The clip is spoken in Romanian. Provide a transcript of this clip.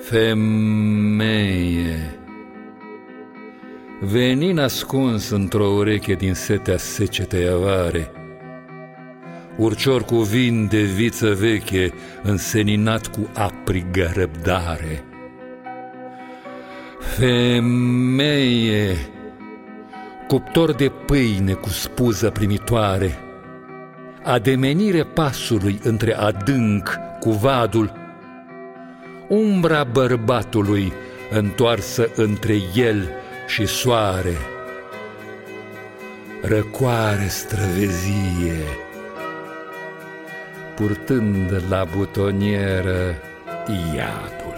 Femeie. Veni nascuns într-o ureche din setea secetei avare. Urcior cu vin de viță veche Înseninat cu aprigă răbdare. Femeie Cuptor de pâine cu spuză primitoare Ademenire pasului între adânc cu vadul Umbra bărbatului întoarsă între el și soare. Răcoare străvezie Purtând la butonieră iadul